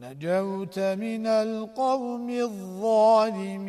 نجوت من القوم الظالمين.